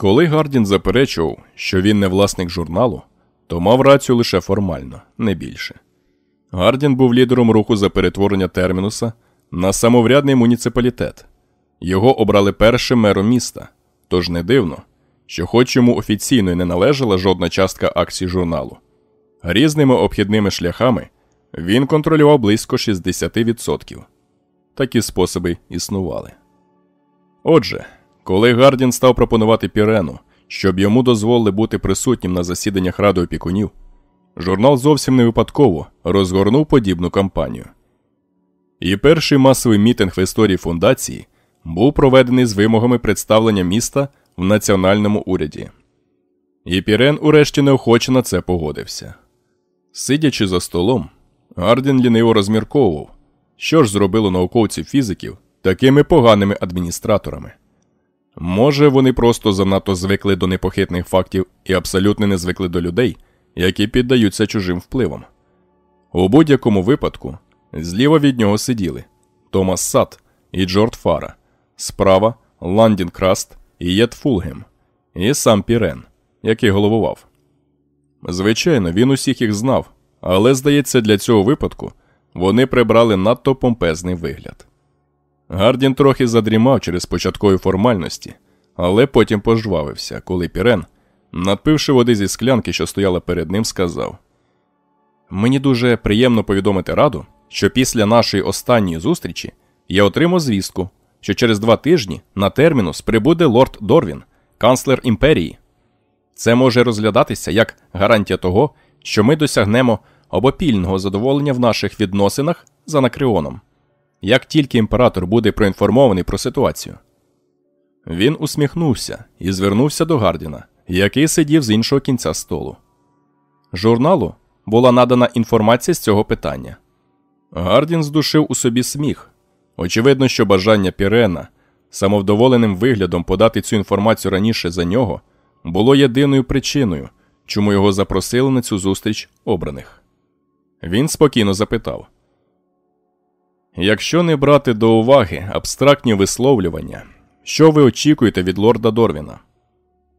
Коли Гардін заперечував, що він не власник журналу, то мав рацію лише формально, не більше. Гардін був лідером руху за перетворення термінуса на самоврядний муніципалітет. Його обрали першим мером міста, тож не дивно, що, хоч йому офіційно й не належала жодна частка акцій журналу, різними обхідними шляхами він контролював близько 60%. Такі способи існували. Отже, коли Гардін став пропонувати Пірену, щоб йому дозволили бути присутнім на засіданнях Ради опікунів, журнал зовсім не випадково розгорнув подібну кампанію. І перший масовий мітинг в історії фундації був проведений з вимогами представлення міста в національному уряді. І Пірен урешті неохоче на це погодився. Сидячи за столом, Гардін ліниво розмірковував, що ж зробило науковців фізиків такими поганими адміністраторами. Може, вони просто занадто звикли до непохитних фактів і абсолютно не звикли до людей, які піддаються чужим впливам. У будь-якому випадку зліва від нього сиділи Томас Сад і Джорд Фара, справа Ландін Краст і Єт Фулгем, і сам Пірен, який головував. Звичайно, він усіх їх знав, але, здається, для цього випадку вони прибрали надто помпезний вигляд. Гардін трохи задрімав через початкові формальності, але потім пожвавився, коли Пірен, надпивши води зі склянки, що стояла перед ним, сказав: Мені дуже приємно повідомити раду, що після нашої останньої зустрічі я отримав звістку, що через два тижні на термінус прибуде лорд Дорвін, канцлер імперії. Це може розглядатися як гарантія того, що ми досягнемо обопільного задоволення в наших відносинах з Анакреоном. Як тільки імператор буде проінформований про ситуацію. Він усміхнувся і звернувся до Гардіна, який сидів з іншого кінця столу. Журналу була надана інформація з цього питання. Гардін здушив у собі сміх. Очевидно, що бажання Пірена самовдоволеним виглядом подати цю інформацію раніше за нього було єдиною причиною, чому його запросили на цю зустріч обраних. Він спокійно запитав: Якщо не брати до уваги абстрактні висловлювання, що ви очікуєте від лорда Дорвіна?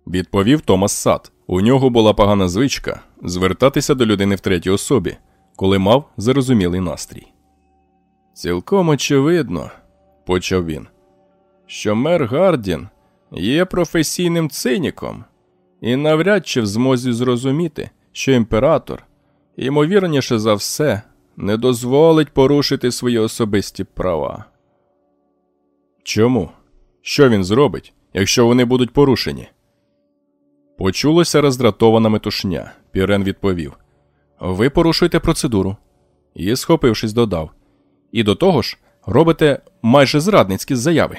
Відповів Томас Сад. У нього була погана звичка звертатися до людини в третій особі, коли мав зарозумілий настрій. Цілком очевидно, почав він, що мер Гардін є професійним циніком і навряд чи в змозі зрозуміти, що імператор, ймовірніше за все, не дозволить порушити свої особисті права. Чому? Що він зробить, якщо вони будуть порушені? Почулося роздратована метушня. Пірен відповів: Ви порушуєте процедуру. І, схопившись, додав. І до того ж, робите майже зрадницькі заяви.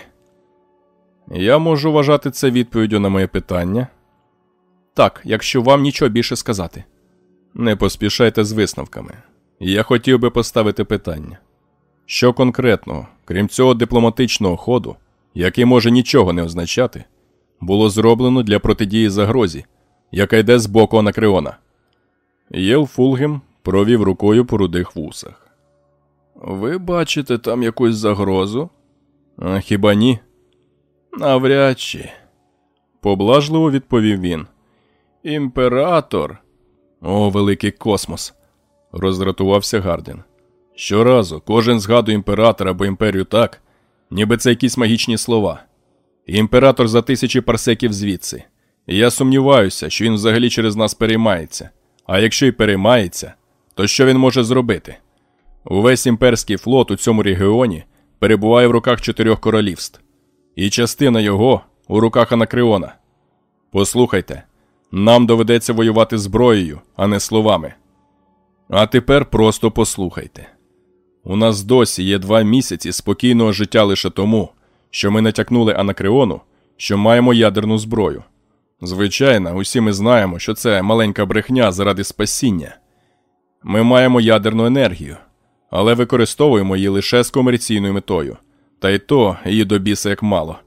Я можу вважати це відповіддю на моє питання. Так, якщо вам нічого більше сказати. Не поспішайте з висновками. Я хотів би поставити питання. Що конкретно, крім цього дипломатичного ходу, який може нічого не означати, було зроблено для протидії загрозі, яка йде з боку Анакреона? Єл Фулгем провів рукою по рудих вусах. Ви бачите там якусь загрозу? А Хіба ні? Навряд чи. Поблажливо відповів він. Імператор. О, великий космос! Роздратувався Гардін. Щоразу кожен згадує імператора або імперію так, ніби це якісь магічні слова. Імператор за тисячі парсеків звідси. І я сумніваюся, що він взагалі через нас переймається. А якщо й переймається, то що він може зробити? Увесь імперський флот у цьому регіоні перебуває в руках чотирьох королівств, і частина його у руках Анакреона. Послухайте, нам доведеться воювати зброєю, а не словами. А тепер просто послухайте. У нас досі є два місяці спокійного життя лише тому, що ми натякнули Анакреону, що маємо ядерну зброю. Звичайно, усі ми знаємо, що це маленька брехня заради спасіння. Ми маємо ядерну енергію, але використовуємо її лише з комерційною метою, та й то її до біса як мало.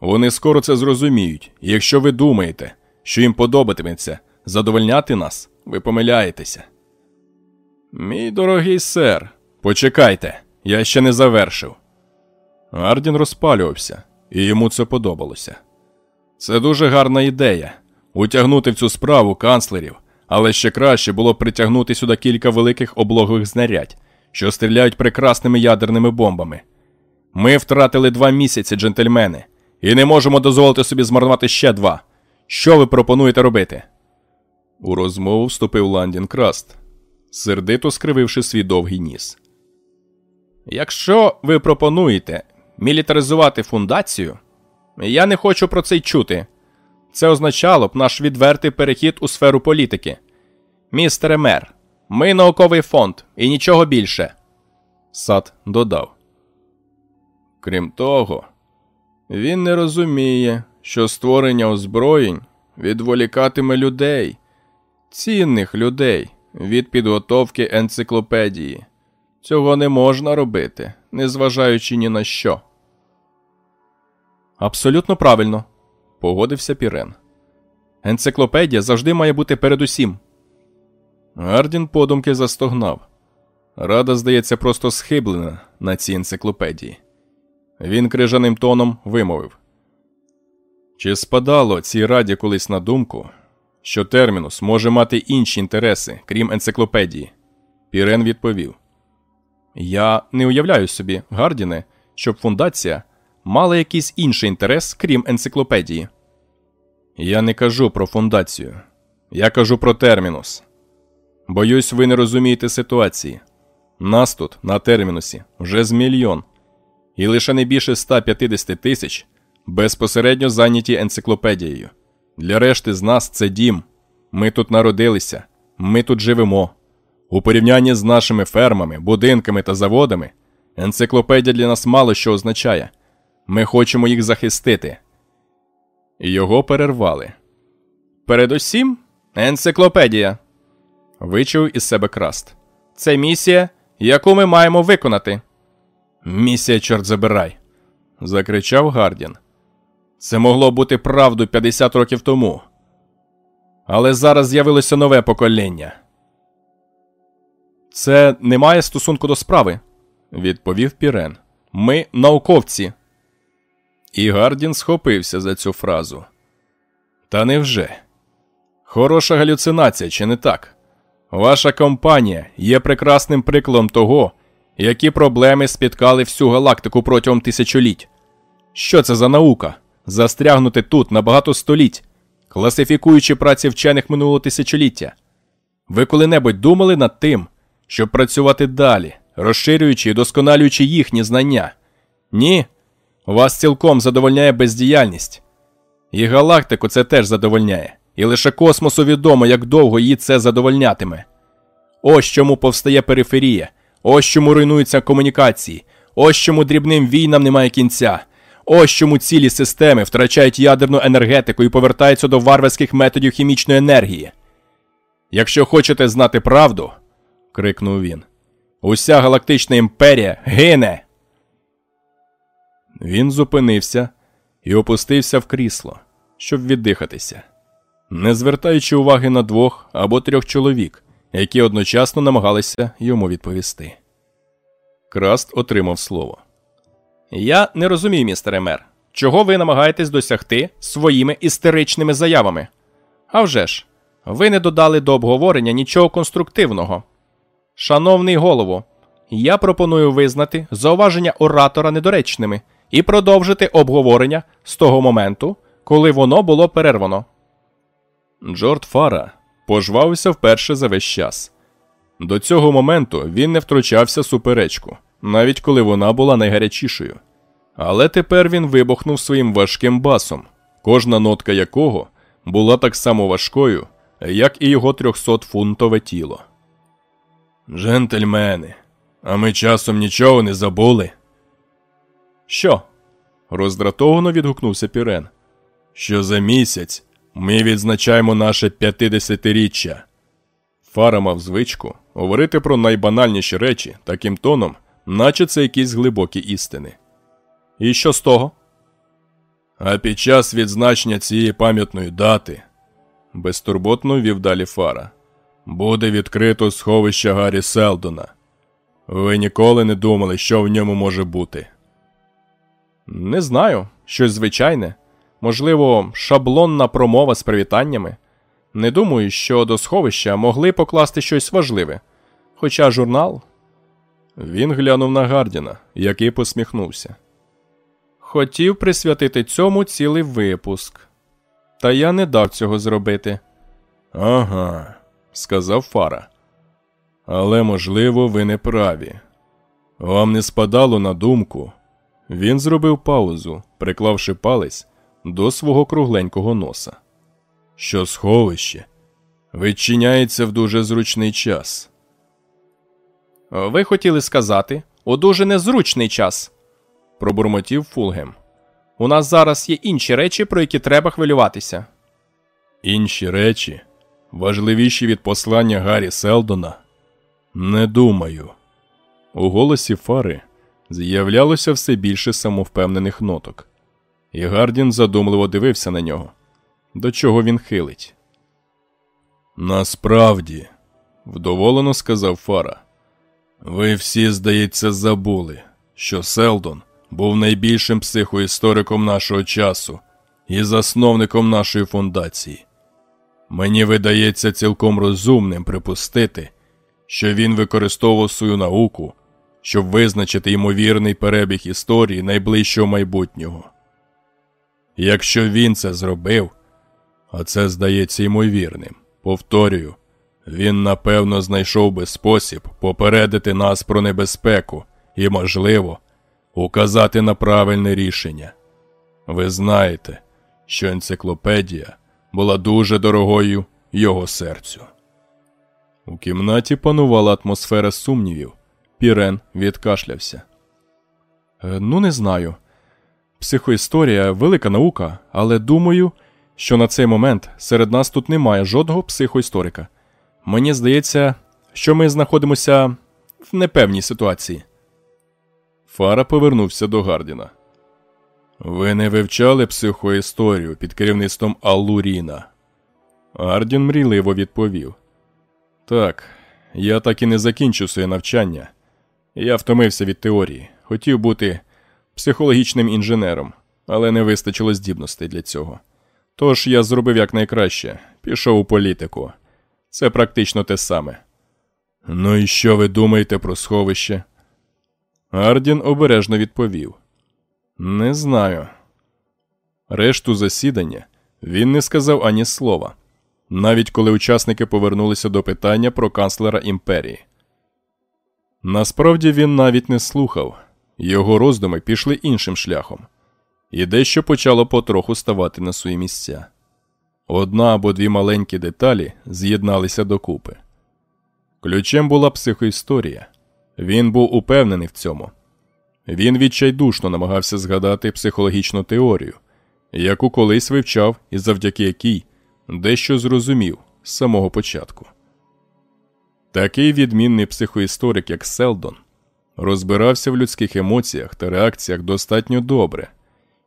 Вони скоро це зрозуміють, і якщо ви думаєте, що їм подобатиметься задовольняти нас, ви помиляєтеся. Мій дорогий сер, почекайте, я ще не завершив. Ардін розпалювався, і йому це подобалося. Це дуже гарна ідея утягнути в цю справу канцлерів, але ще краще було притягнути сюди кілька великих облогових знарядь, що стріляють прекрасними ядерними бомбами. Ми втратили два місяці, джентльмени, і не можемо дозволити собі змарнувати ще два. Що ви пропонуєте робити? У розмову вступив Ландін Краст, сердито скрививши свій довгий ніс. Якщо ви пропонуєте мілітаризувати фундацію, я не хочу про це й чути. Це означало б наш відвертий перехід у сферу політики. Містере мер, ми науковий фонд і нічого більше. Сад додав. Крім того, він не розуміє, що створення озброєнь відволікатиме людей, цінних людей від підготовки енциклопедії. Цього не можна робити, незважаючи ні на що. Абсолютно правильно, погодився Пірен. Енциклопедія завжди має бути передусім. Гардін подумки застогнав. Рада, здається, просто схиблена на цій енциклопедії. Він крижаним тоном вимовив. Чи спадало цій раді колись на думку, що термінус може мати інші інтереси, крім енциклопедії? Пірен відповів: Я не уявляю собі, Гардіне, щоб фундація мала якийсь інший інтерес, крім енциклопедії. Я не кажу про фундацію. Я кажу про термінус. Боюсь, ви не розумієте ситуації. Нас тут, на термінусі, вже з мільйон, і лише не більше 150 тисяч безпосередньо зайняті енциклопедією. Для решти з нас це дім. Ми тут народилися, ми тут живемо. У порівнянні з нашими фермами, будинками та заводами, енциклопедія для нас мало що означає. Ми хочемо їх захистити. Його перервали. Передусім, енциклопедія. Вичув із себе краст. Це місія, яку ми маємо виконати. Місія, чорт забирай. закричав Гардін. Це могло бути правдою 50 років тому. Але зараз з'явилося нове покоління. Це не має стосунку до справи, відповів Пірен. Ми науковці. І Гардін схопився за цю фразу. Та невже? Хороша галюцинація, чи не так? Ваша компанія є прекрасним прикладом того, які проблеми спіткали всю галактику протягом тисячоліть. Що це за наука? Застрягнути тут на багато століть, класифікуючи праці вчених минулого тисячоліття. Ви коли-небудь думали над тим, щоб працювати далі, розширюючи і досконалюючи їхні знання? Ні? Вас цілком задовольняє бездіяльність. І галактику це теж задовольняє, і лише космосу відомо, як довго її це задовольнятиме. Ось чому повстає периферія, ось чому руйнуються комунікації, ось чому дрібним війнам немає кінця, ось чому цілі системи втрачають ядерну енергетику і повертаються до варварських методів хімічної енергії. Якщо хочете знати правду, крикнув він, уся галактична імперія гине. Він зупинився і опустився в крісло, щоб віддихатися, не звертаючи уваги на двох або трьох чоловік, які одночасно намагалися йому відповісти. Краст отримав слово. Я не розумію, містере мер, чого ви намагаєтесь досягти своїми істеричними заявами. А вже ж, ви не додали до обговорення нічого конструктивного. Шановний голово, я пропоную визнати зауваження оратора недоречними і продовжити обговорення з того моменту, коли воно було перервано. Джорд Фара пожвавився вперше за весь час. До цього моменту він не втручався суперечку, навіть коли вона була найгарячішою. Але тепер він вибухнув своїм важким басом, кожна нотка якого була так само важкою, як і його трьохсотфунтове тіло. Джентльмени, а ми часом нічого не забули. Що? роздратовано відгукнувся Пірен. Що за місяць ми відзначаємо наше п'ятидесятиріччя. Фара мав звичку говорити про найбанальніші речі таким тоном, наче це якісь глибокі істини. І що з того? А під час відзначення цієї пам'ятної дати, безтурботно вів далі Фара, буде відкрито сховище Гаррі Селдона. Ви ніколи не думали, що в ньому може бути. Не знаю, щось звичайне. Можливо, шаблонна промова з привітаннями. Не думаю, що до сховища могли покласти щось важливе. Хоча журнал. Він глянув на Гардіна, який посміхнувся. Хотів присвятити цьому цілий випуск. Та я не дав цього зробити. Ага, сказав Фара. Але, можливо, ви не праві. Вам не спадало на думку. Він зробив паузу, приклавши палець до свого кругленького носа. Що сховище відчиняється в дуже зручний час. Ви хотіли сказати у дуже незручний час, пробурмотів Фулгем. У нас зараз є інші речі, про які треба хвилюватися. Інші речі, важливіші від послання Гаррі Селдона? Не думаю. У голосі Фари з'являлося все більше самовпевнених ноток, і Гардін задумливо дивився на нього. До чого він хилить? Насправді, вдоволено сказав Фара, ви всі, здається, забули, що Селдон був найбільшим психоісториком нашого часу і засновником нашої фундації. Мені видається цілком розумним припустити, що він використовував свою науку, щоб визначити ймовірний перебіг історії найближчого майбутнього. Якщо він це зробив, а це здається ймовірним, повторюю, він напевно знайшов би спосіб попередити нас про небезпеку і, можливо, указати на правильне рішення. Ви знаєте, що енциклопедія була дуже дорогою його серцю. У кімнаті панувала атмосфера сумнівів. Пірен відкашлявся. «Е, Ну, не знаю. Психоісторія велика наука, але думаю, що на цей момент серед нас тут немає жодного психоісторика. Мені здається, що ми знаходимося в непевній ситуації. Фара повернувся до Гардіна. Ви не вивчали психоісторію під керівництвом Аллуріна? Гардін мрійливо відповів. Так, я так і не закінчив своє навчання. Я втомився від теорії, хотів бути психологічним інженером, але не вистачило здібностей для цього. Тож я зробив якнайкраще, пішов у політику. Це практично те саме. Ну і що ви думаєте про сховище? Ардін обережно відповів: Не знаю. Решту засідання він не сказав ані слова, навіть коли учасники повернулися до питання про канцлера імперії. Насправді він навіть не слухав, його роздуми пішли іншим шляхом, і дещо почало потроху ставати на свої місця. Одна або дві маленькі деталі з'єдналися докупи. Ключем була психоісторія. Він був упевнений в цьому. Він відчайдушно намагався згадати психологічну теорію, яку колись вивчав і завдяки якій дещо зрозумів з самого початку. Такий відмінний психоісторик, як Селдон, розбирався в людських емоціях та реакціях достатньо добре,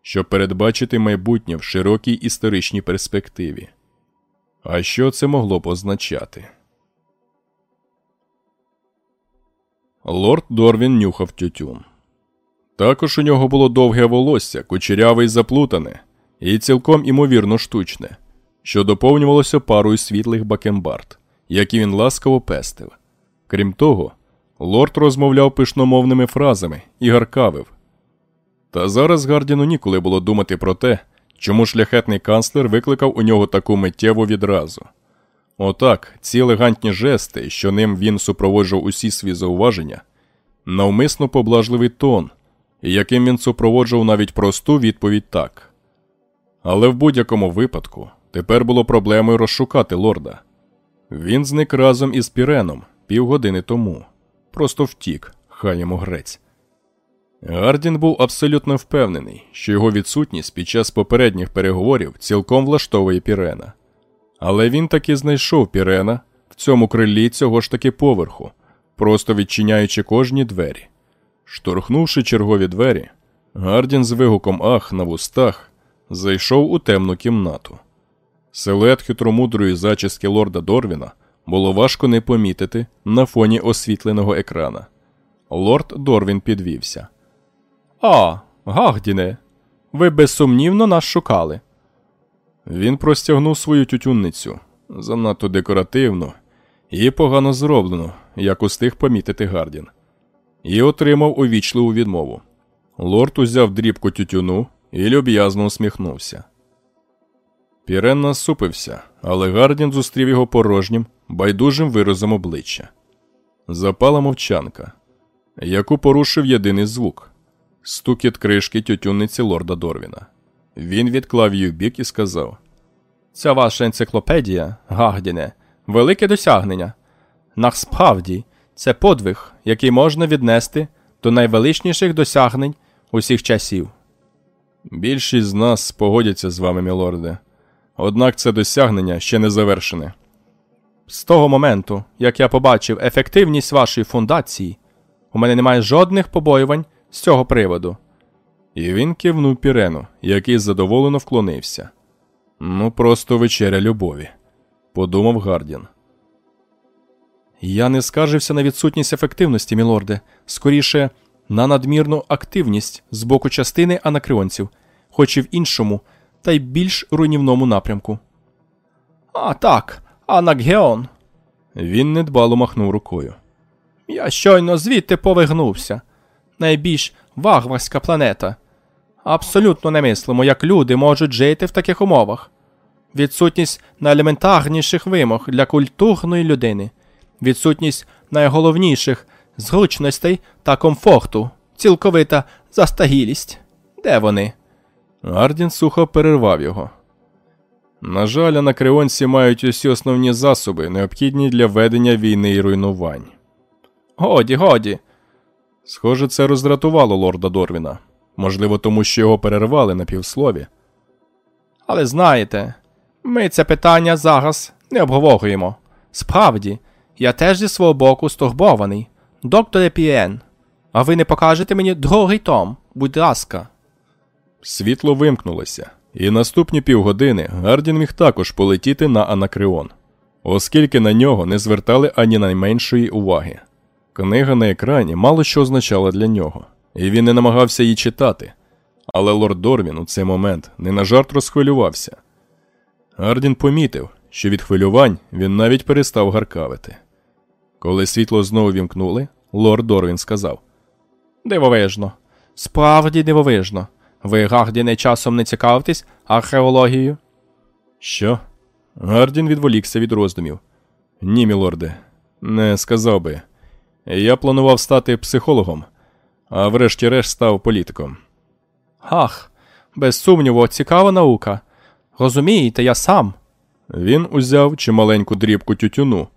щоб передбачити майбутнє в широкій історичній перспективі. А що це могло б означати? Лорд Дорвін нюхав тютюн. Також у нього було довге волосся, кучеряве й заплутане, і цілком імовірно штучне, що доповнювалося парою світлих бакенбард, які він ласкаво пестив. Крім того, лорд розмовляв пишномовними фразами і гаркавив. Та зараз Гардіну ніколи було думати про те, чому шляхетний канцлер викликав у нього таку миттєву відразу. Отак, ці елегантні жести, що ним він супроводжував усі свої зауваження, навмисно поблажливий тон, яким він супроводжував навіть просту відповідь так. Але в будь-якому випадку тепер було проблемою розшукати лорда. Він зник разом із Піреном півгодини тому, просто втік, хай йому грець. Гардін був абсолютно впевнений, що його відсутність під час попередніх переговорів цілком влаштовує Пірена. Але він таки знайшов Пірена в цьому крилі цього ж таки поверху, просто відчиняючи кожні двері. Штурхнувши чергові двері, Гардін з вигуком Ах на вустах зайшов у темну кімнату. Силует хитромудрої зачіски лорда Дорвіна було важко не помітити на фоні освітленого екрана. Лорд Дорвін підвівся. А, Гагдіне, ви безсумнівно нас шукали. Він простягнув свою тютюнницю занадто декоративну і погано зроблену, як устиг помітити Гардін, і отримав увічливу відмову. Лорд узяв дрібку тютюну і люб'язно усміхнувся. Пірен насупився, але Гардін зустрів його порожнім, байдужим виразом обличчя. Запала мовчанка, яку порушив єдиний звук стукіт кришки тютюнниці лорда Дорвіна. Він відклав її бік і сказав: Ця ваша енциклопедія, Гагдіне, велике досягнення. Насправді, це подвиг, який можна віднести до найвеличніших досягнень усіх часів. Більшість з нас погодяться з вами, мілорде. Однак це досягнення ще не завершене. З того моменту, як я побачив ефективність вашої фундації, у мене немає жодних побоювань з цього приводу. І він кивнув Пірену, який задоволено вклонився. Ну, просто вечеря любові, подумав Гардін. Я не скаржився на відсутність ефективності, мілорде, скоріше на надмірну активність з боку частини анакреонців, хоч і в іншому, та й більш руйнівному напрямку. А так, Анакгеон. Він недбало махнув рукою. Я щойно звідти повигнувся. Найбільш варварська планета. Абсолютно немислимо, як люди можуть жити в таких умовах. Відсутність найелементарніших вимог для культурної людини, відсутність найголовніших зручностей та комфорту, цілковита застагілість. Де вони? Ардін сухо перервав його. На жаль, анакреонці мають усі основні засоби, необхідні для ведення війни і руйнувань. Годі, годі. Схоже, це роздратувало лорда Дорвіна. Можливо, тому що його перервали на півслові. Але знаєте, ми це питання зараз не обговорюємо. Справді, я теж зі свого боку стурбований. Докторе Піен, а ви не покажете мені другий том, будь ласка. Світло вимкнулося, і наступні півгодини Гардін міг також полетіти на Анакреон, оскільки на нього не звертали ані найменшої уваги. Книга на екрані мало що означала для нього, і він не намагався її читати. Але лорд Дорвін у цей момент не на жарт розхвилювався. Гардін помітив, що від хвилювань він навіть перестав гаркавити. Коли світло знову вімкнули, лорд Дорвін сказав: Дивовижно, справді дивовижно. Ви, Гардіне, часом не цікавитесь археологією? Що? Гардін відволікся від роздумів. Ні, мілорде, не сказав би. Я планував стати психологом, а врешті-решт став політиком. Ах, без сумніву, цікава наука. Розумієте, я сам. Він узяв чималеньку дрібку тютюну.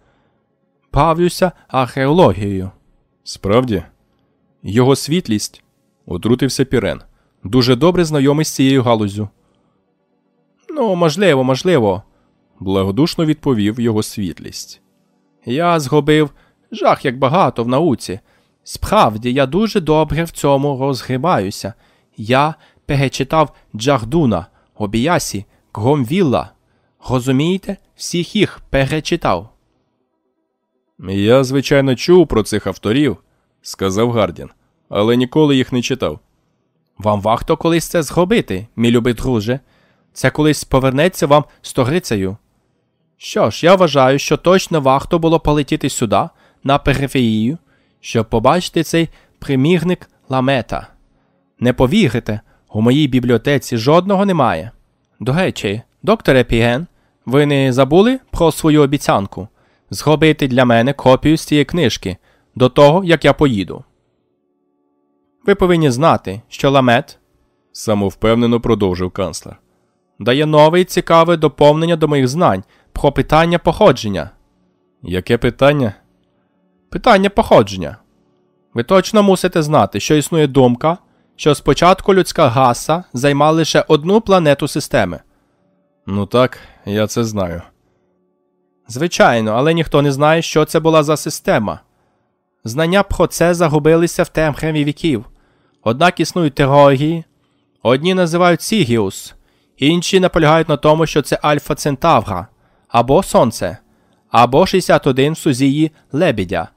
Бавлюся археологією. Справді, його світлість, отрутився Пірен. Дуже добре знайомий з цією галузю. Ну, можливо, можливо, благодушно відповів його світлість. Я згубив жах як багато в науці. Справді, я дуже добре в цьому розгрібаюся. Я перечитав Джардуна, Обіясі, Громвілла. Розумієте, всіх їх перечитав. Я, звичайно, чув про цих авторів, сказав Гардін, але ніколи їх не читав. Вам варто колись це зробити, мій любий друже. Це колись повернеться вам сторицею. Що ж, я вважаю, що точно варто було полетіти сюди, на периферію, щоб побачити цей примірник ламета. Не повірите, у моїй бібліотеці жодного немає. До речі, докторе Піген, ви не забули про свою обіцянку зробити для мене копію з цієї книжки до того, як я поїду. Ви повинні знати, що ламет, самовпевнено продовжив канцлер, дає нове і цікаве доповнення до моїх знань про питання походження. Яке питання? Питання походження. Ви точно мусите знати, що існує думка, що спочатку людська гаса займала лише одну планету системи. Ну так, я це знаю. Звичайно, але ніхто не знає, що це була за система. Знання про це загубилися в темряві віків. Однак існують теорії. Одні називають Сігіус, інші наполягають на тому, що це Альфа Центавра, або Сонце, або 61 в сузії Лебідя.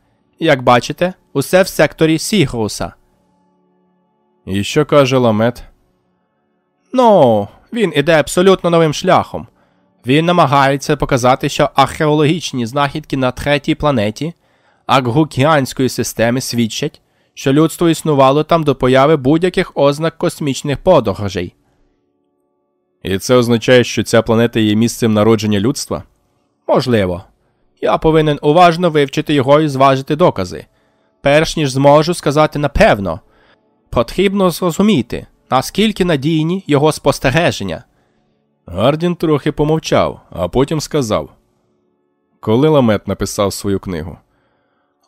Як бачите, усе в секторі Сігруса. І що каже ламет? Ну, він іде абсолютно новим шляхом. Він намагається показати, що археологічні знахідки на третій планеті Аргукіанської системи свідчать, що людство існувало там до появи будь-яких ознак космічних подорожей. І це означає, що ця планета є місцем народження людства? Можливо. Я повинен уважно вивчити його і зважити докази. Перш ніж зможу сказати напевно, потрібно зрозуміти, наскільки надійні його спостереження. Гардін трохи помовчав, а потім сказав Коли ламет написав свою книгу?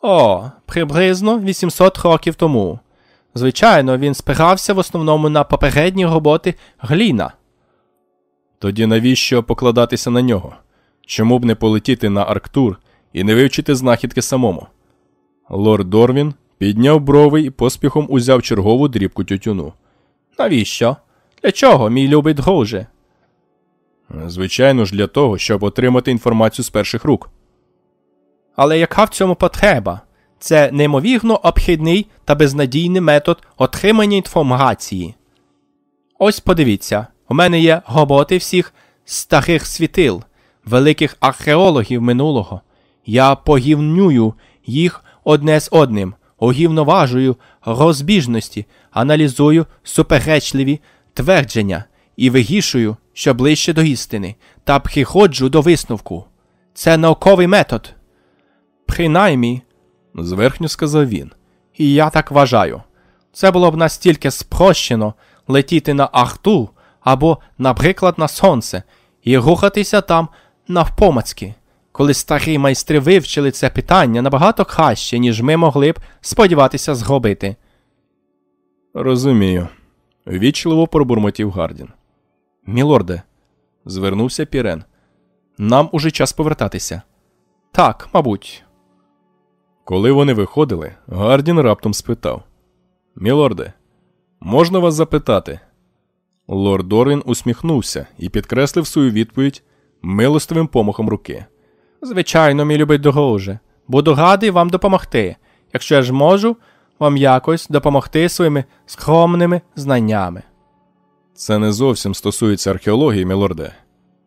О, приблизно 800 років тому. Звичайно, він спирався в основному на попередні роботи Гліна. Тоді навіщо покладатися на нього? Чому б не полетіти на Арктур і не вивчити знахідки самому? Лорд Дорвін підняв брови і поспіхом узяв чергову дрібку тютюну. Навіщо? Для чого, мій любий друже? Звичайно ж, для того, щоб отримати інформацію з перших рук. Але яка в цьому потреба? Це неймовірно обхідний та безнадійний метод отримання інформації. Ось подивіться, у мене є роботи всіх старих світил, великих археологів минулого. Я погівнюю їх одне з одним, огівноважую розбіжності, аналізую суперечливі твердження і вигішую, що ближче до істини, та приходжу до висновку. Це науковий метод. Принаймні, зверхньо сказав він. І я так вважаю. Це було б настільки спрощено летіти на Ахту або, наприклад, на сонце і рухатися там навпомацьки, коли старі майстри вивчили це питання набагато краще, ніж ми могли б сподіватися зробити. Розумію, вічливо пробурмотів Гардін. Мілорде, звернувся Пірен. Нам уже час повертатися. Так, мабуть. Коли вони виходили, Гардін раптом спитав Мілорде, можна вас запитати? Лорд Дорвін усміхнувся і підкреслив свою відповідь милостивим помахом руки. Звичайно, мій любий друже, буду радий вам допомогти, якщо я ж можу вам якось допомогти своїми скромними знаннями. Це не зовсім стосується археології, мілорде.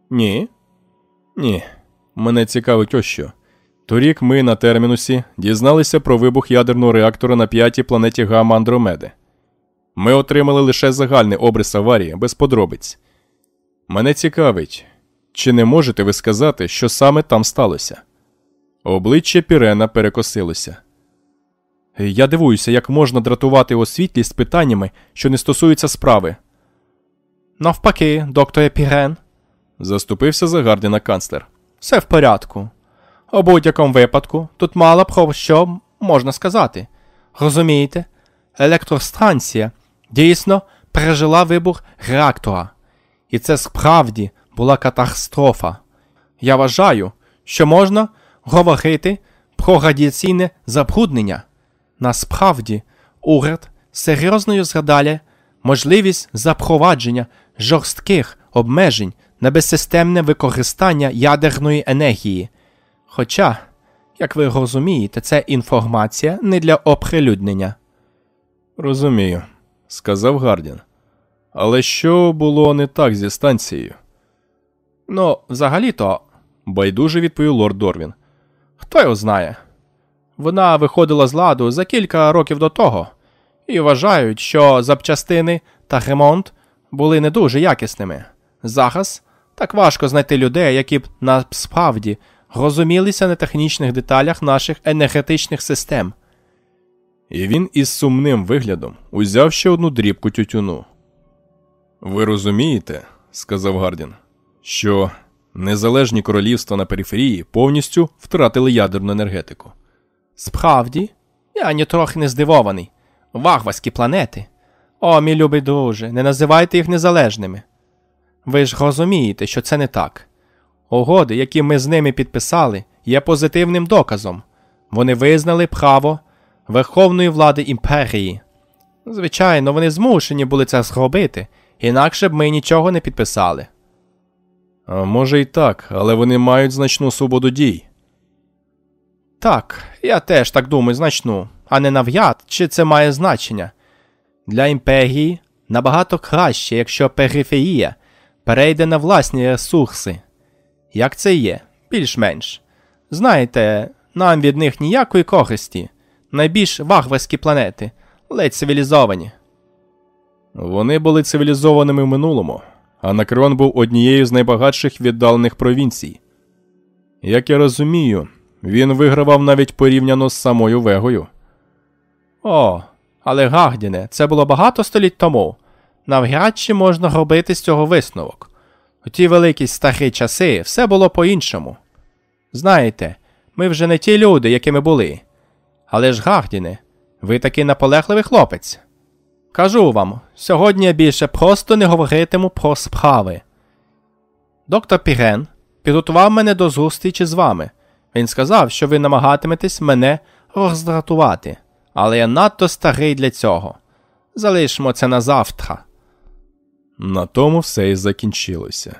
Ні? Ні. Мене цікавить ось що. Торік ми на термінусі дізналися про вибух ядерного реактора на п'ятій планеті Гамма Андромеди. Ми отримали лише загальний обрис аварії без подробиць. Мене цікавить, чи не можете ви сказати, що саме там сталося? Обличчя Пірена перекосилося. Я дивуюся, як можна дратувати освітлість питаннями, що не стосуються справи. Навпаки, докторе Пірен, заступився за Гардіна канцлер. Все в порядку. У будь-якому випадку тут мало про що можна сказати. Розумієте, електростанція дійсно пережила вибух реактора, і це справді була катастрофа. Я вважаю, що можна говорити про радіаційне забруднення. Насправді, уряд серйозно розглядає можливість запровадження жорстких обмежень на безсистемне використання ядерної енергії. Хоча, як ви розумієте, це інформація не для оприлюднення. Розумію, сказав Гардін. Але що було не так зі станцією? Ну, взагалі-то, байдуже відповів лорд Дорвін. Хто його знає? Вона виходила з ладу за кілька років до того, і вважають, що запчастини та ремонт були не дуже якісними. Зараз так важко знайти людей, які б насправді розумілися на технічних деталях наших енергетичних систем. І він із сумним виглядом узяв ще одну дрібку тютюну. Ви розумієте, сказав Гардін, що незалежні королівства на периферії повністю втратили ядерну енергетику. Справді, я нітрохи не здивований. Варварські планети. О, мій любий друже, не називайте їх незалежними. Ви ж розумієте, що це не так. Угоди, які ми з ними підписали, є позитивним доказом. Вони визнали право верховної влади імперії. Звичайно, вони змушені були це зробити, інакше б ми нічого не підписали. Може і так, але вони мають значну свободу дій. Так, я теж так думаю, значну, а не нав'яд, чи це має значення. Для імперії набагато краще, якщо периферія перейде на власні ресурси. Як це є, більш-менш. Знаєте, нам від них ніякої користі. Найбільш варварські планети, ледь цивілізовані. Вони були цивілізованими в минулому, а Накрон був однією з найбагатших віддалених провінцій. Як я розумію, він вигравав навіть порівняно з самою Вегою. О, але Гардіне, це було багато століть тому. Навряд чи можна робити з цього висновок. У ті великі старі часи все було по-іншому. Знаєте, ми вже не ті люди, якими були. Але ж, Гардіне, ви такий наполегливий хлопець. Кажу вам, сьогодні я більше просто не говоритиму про справи. Доктор Пірен підготував мене до зустрічі з вами. Він сказав, що ви намагатиметесь мене роздратувати, але я надто старий для цього. Залишимо це на завтра. На тому все і закінчилося.